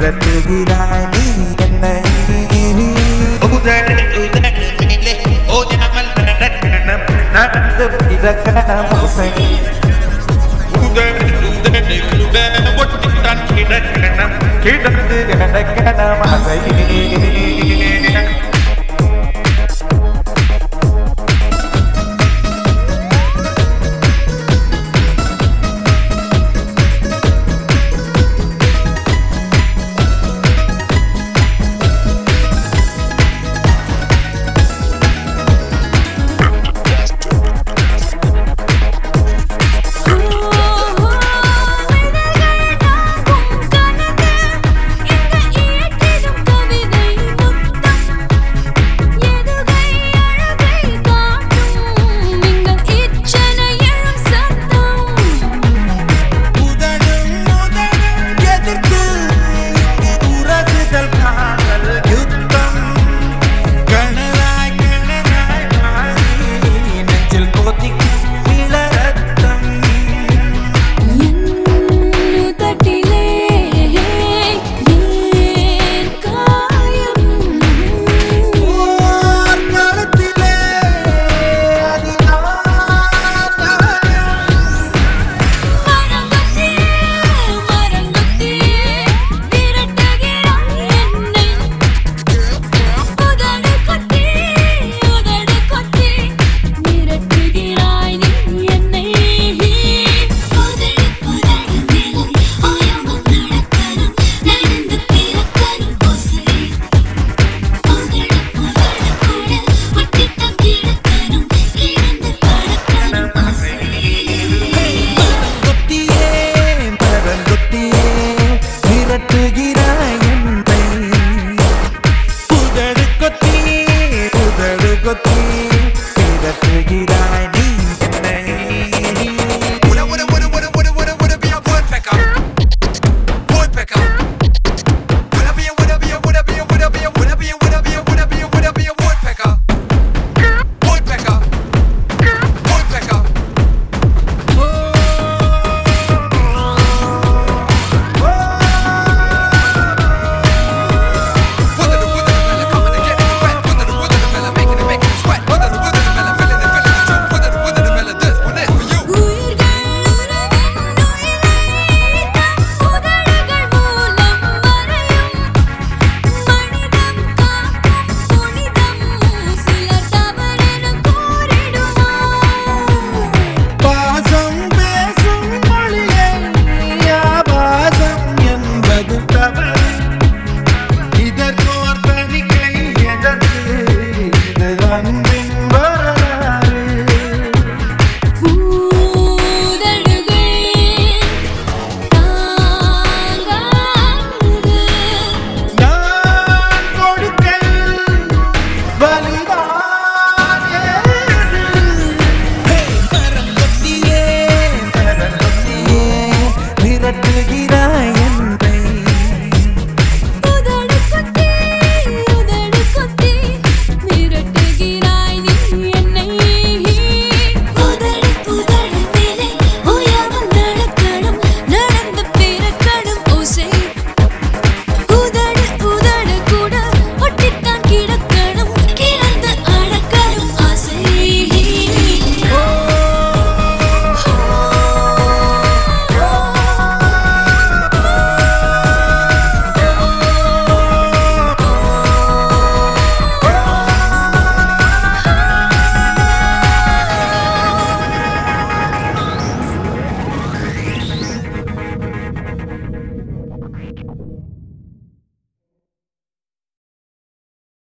நிரப்புகிறாய் நீ என்னை கிடந்து கிடக்கணம் அசையே me.